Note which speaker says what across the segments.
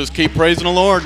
Speaker 1: just keep praising the Lord.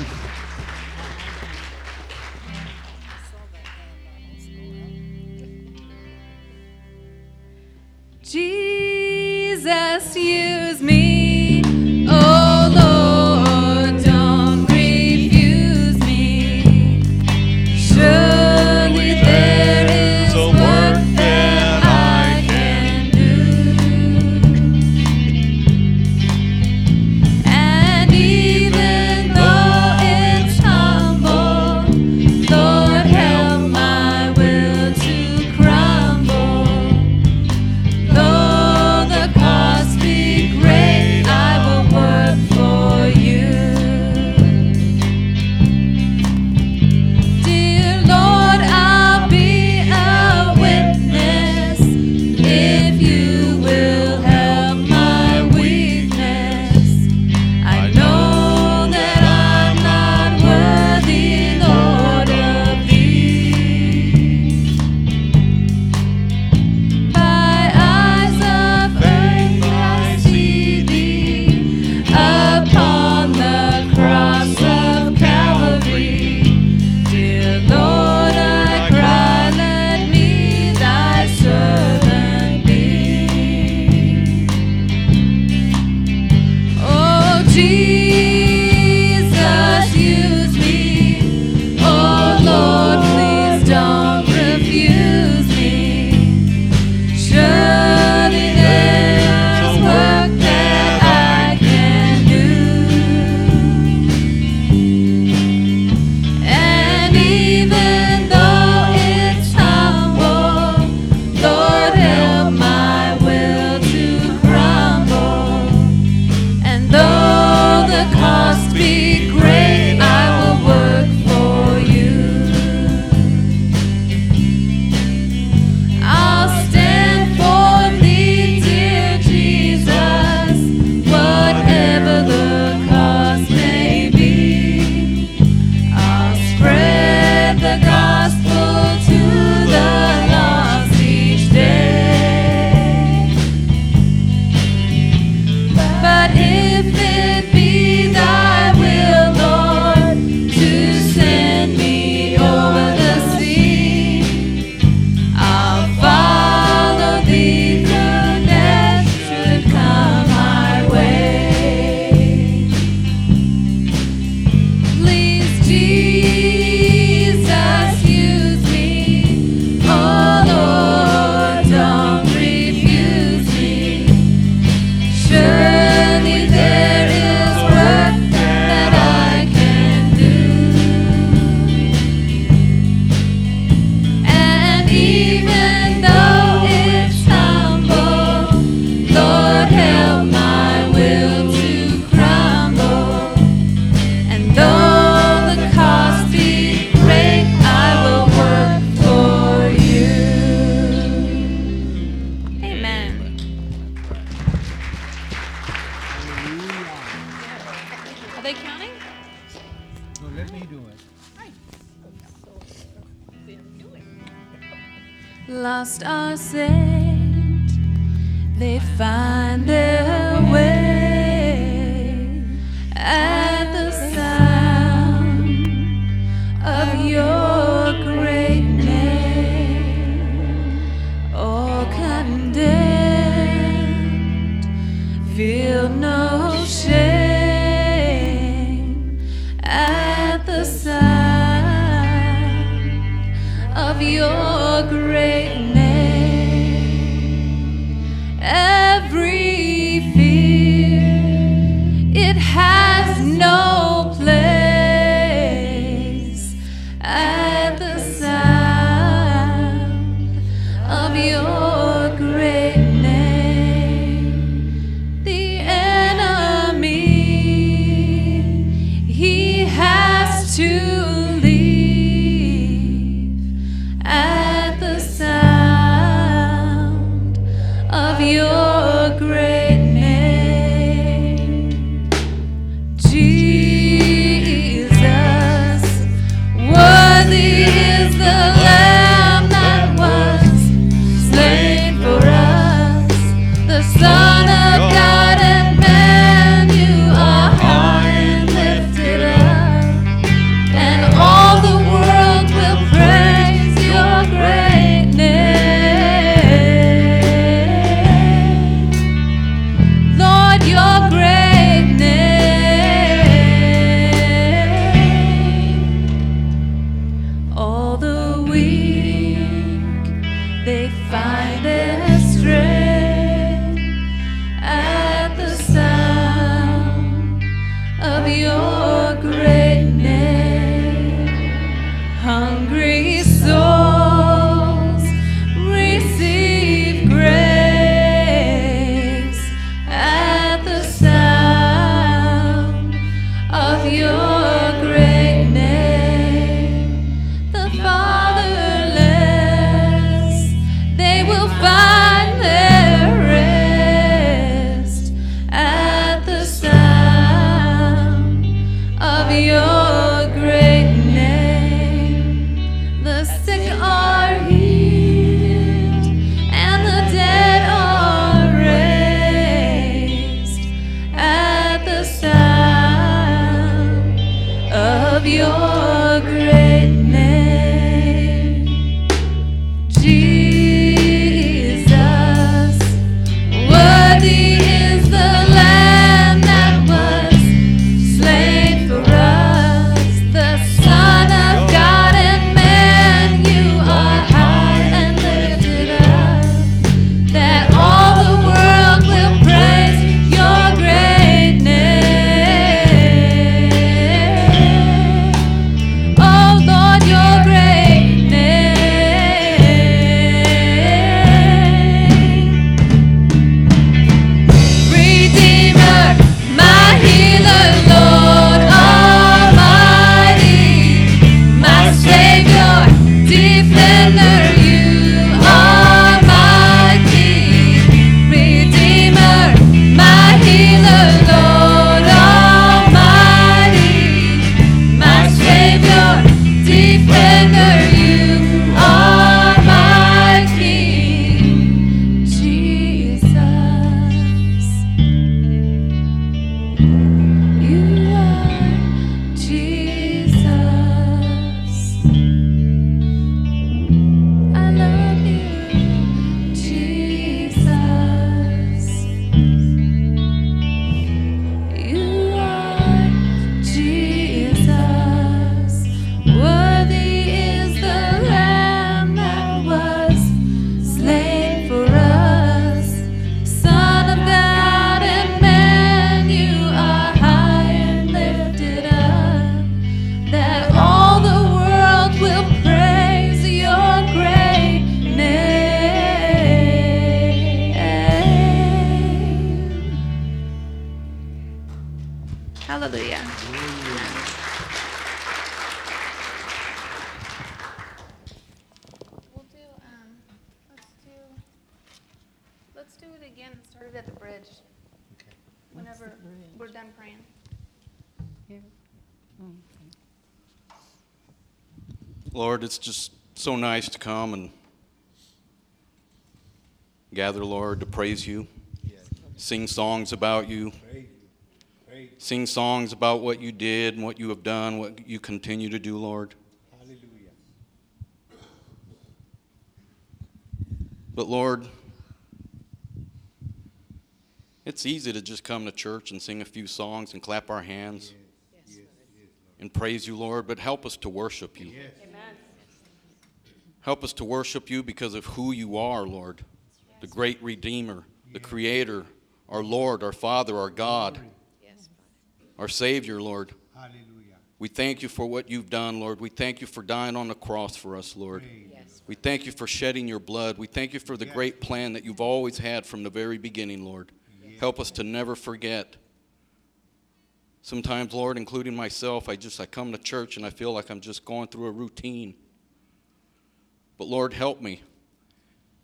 Speaker 2: lost are they find their great name.
Speaker 1: I did. Your great
Speaker 2: do it again, start it at the bridge. Whenever we're done praying.
Speaker 3: Lord, it's just so nice to come and gather, Lord, to praise you, Yes. sing songs about you, sing songs about what you did and what you have done, what you continue to do, Lord.
Speaker 4: Hallelujah.
Speaker 3: But Lord, it's easy to just come to church and sing a few songs and clap our hands and praise you, Lord, but help us to worship you. Help us to worship you because of who you are, Lord, the great Redeemer, the Creator, our Lord, our Father, our God, our Savior, Lord.
Speaker 4: Hallelujah.
Speaker 3: We thank you for what you've done, Lord. We thank you for dying on the cross for us, Lord. We thank you for shedding your blood. We thank you for the great plan that you've always had from the very beginning, Lord. Help us to never forget. Sometimes, Lord, including myself, I just I come to church and I feel like I'm just going through a routine. But Lord, help me.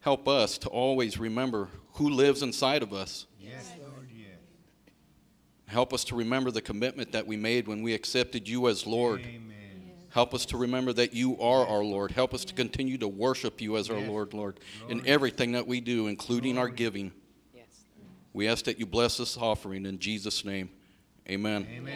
Speaker 3: Help us to always remember who lives inside of us.
Speaker 4: Yes, Lord, yes.
Speaker 3: Help us to remember the commitment that we made when we accepted you as Lord.
Speaker 4: Amen.
Speaker 3: Help us to remember that you are our Lord. Help us to continue to worship you as our
Speaker 4: Yes.
Speaker 3: Lord, Lord, in everything that we do, including our giving. We ask that you bless this offering in Jesus' name. Amen.
Speaker 1: Redeemer,